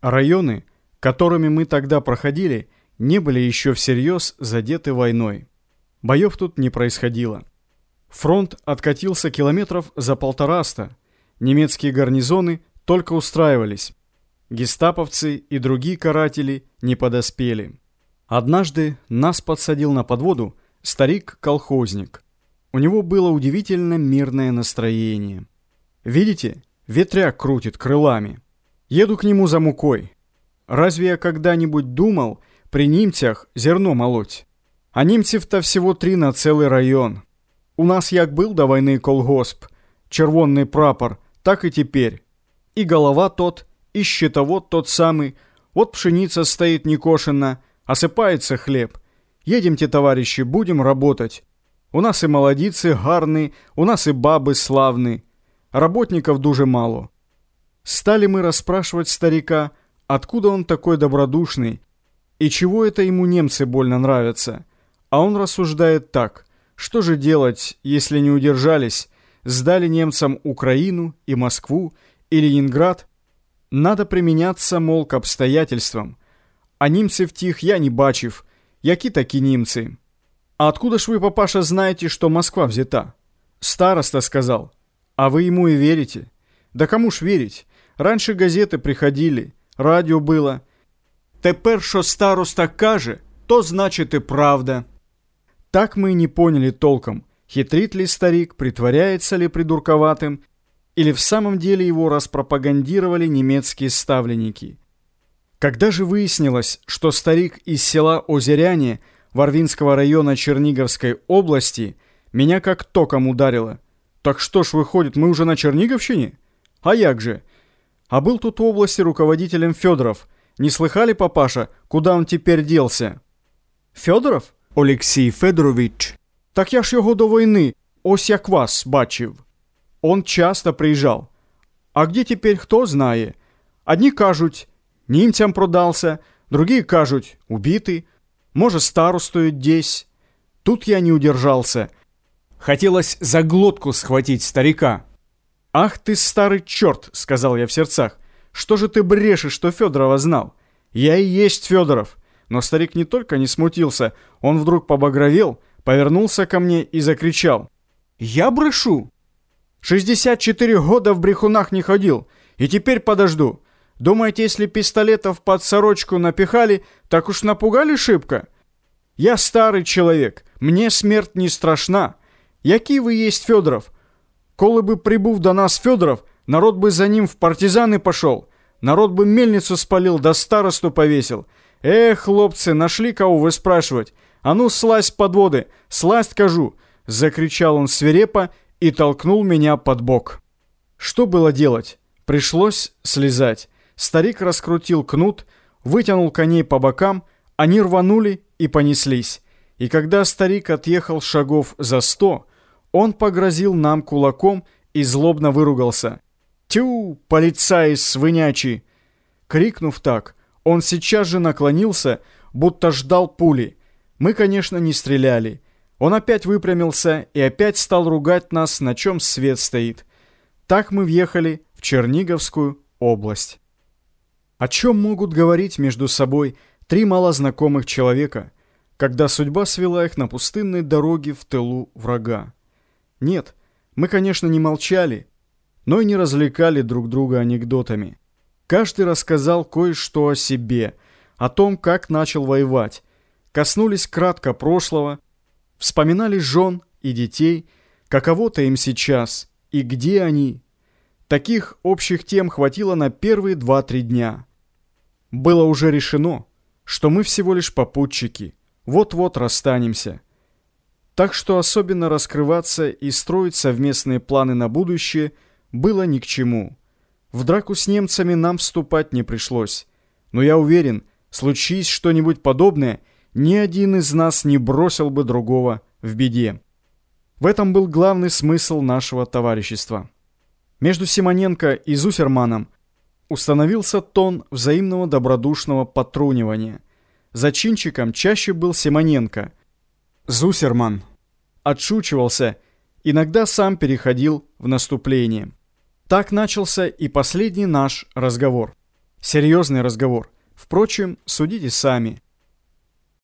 Районы, которыми мы тогда проходили, не были еще всерьез задеты войной. Боев тут не происходило. Фронт откатился километров за полтораста. Немецкие гарнизоны только устраивались. Гестаповцы и другие каратели не подоспели. Однажды нас подсадил на подводу старик-колхозник. У него было удивительно мирное настроение. Видите, ветряк крутит крылами. Еду к нему за мукой. Разве я когда-нибудь думал при немцах зерно молоть? А немцев-то всего три на целый район. У нас як был до войны колгосп, червонный прапор, так и теперь. И голова тот, и щитовод тот самый. Вот пшеница стоит некошена, осыпается хлеб. Едемте, товарищи, будем работать. У нас и молодицы гарны, у нас и бабы славны. Работников дуже мало. Стали мы расспрашивать старика, откуда он такой добродушный, и чего это ему немцы больно нравятся. А он рассуждает так, что же делать, если не удержались, сдали немцам Украину и Москву и Ленинград, надо применяться, мол, к обстоятельствам. А немцев тих я не бачив, які такі немцы. А откуда ж вы, папаша, знаете, что Москва взята? Староста сказал. А вы ему и верите? Да кому ж верить? Раньше газеты приходили, радио было. Тепер, що староста каже, то значит и правда. Так мы и не поняли толком, хитрит ли старик, притворяется ли придурковатым, или в самом деле его распропагандировали немецкие ставленники. Когда же выяснилось, что старик из села Озеряне Варвинского района Черниговской области, меня как током ударило. Так что ж, выходит, мы уже на Черниговщине? А як же? А был тут в области руководителем Федоров. Не слыхали, папаша, куда он теперь делся? Федоров? Олексій Федорович. Так я ж його до війни, ось як вас бачив. Он часто приїжджав. А где теперь хто знає? Одні кажуть, німцям продался, другие кажуть, убитый. Может, старостою десь. Тут я не удержался. Хотелось за глотку схватить старика. «Ах ты, старый черт!» — сказал я в сердцах. «Что же ты брешешь, что Федорова знал? Я и есть Федоров!» Но старик не только не смутился, он вдруг побагровел, повернулся ко мне и закричал. «Я брешу!» «64 года в брехунах не ходил, и теперь подожду. Думаете, если пистолетов под сорочку напихали, так уж напугали шибко? Я старый человек, мне смерть не страшна. Який вы есть Федоров?» Коли би прибув до нас Федоров, народ бы за ним в партизаны пошел, народ бы мельницу спалил, да старосту повесил. Эх, хлопцы, нашли кого вы спрашивать? А ну, слазь подводы, слазь, кажу!» Закричал он свирепо и толкнул меня под бок. Что было делать? Пришлось слезать. Старик раскрутил кнут, вытянул коней по бокам, они рванули и понеслись. И когда старик отъехал шагов за сто, он погрозил нам кулаком и злобно выругался. «Тю, полицай свинячий!» Крикнув так, он сейчас же наклонился, будто ждал пули. Мы, конечно, не стреляли. Он опять выпрямился и опять стал ругать нас, на чем свет стоит. Так мы въехали в Черниговскую область. О чем могут говорить между собой три малознакомых человека, когда судьба свела их на пустынной дороге в тылу врага? Нет, мы, конечно, не молчали, но и не развлекали друг друга анекдотами. Каждый рассказал кое-что о себе, о том, как начал воевать. Коснулись кратко прошлого, вспоминали жен и детей, каково-то им сейчас и где они. Таких общих тем хватило на первые два-три дня. Было уже решено, что мы всего лишь попутчики, вот-вот расстанемся. Так что особенно раскрываться и строить совместные планы на будущее было ни к чему. В драку с немцами нам вступать не пришлось. Но я уверен, случись что-нибудь подобное, ни один из нас не бросил бы другого в беде. В этом был главный смысл нашего товарищества. Между Симоненко и Зусерманом установился тон взаимного добродушного потрунивания. Зачинчиком чаще был Симоненко. Зусерман отшучивался, иногда сам переходил в наступление. Так начался и последний наш разговор. Серьезный разговор. Впрочем, судите сами.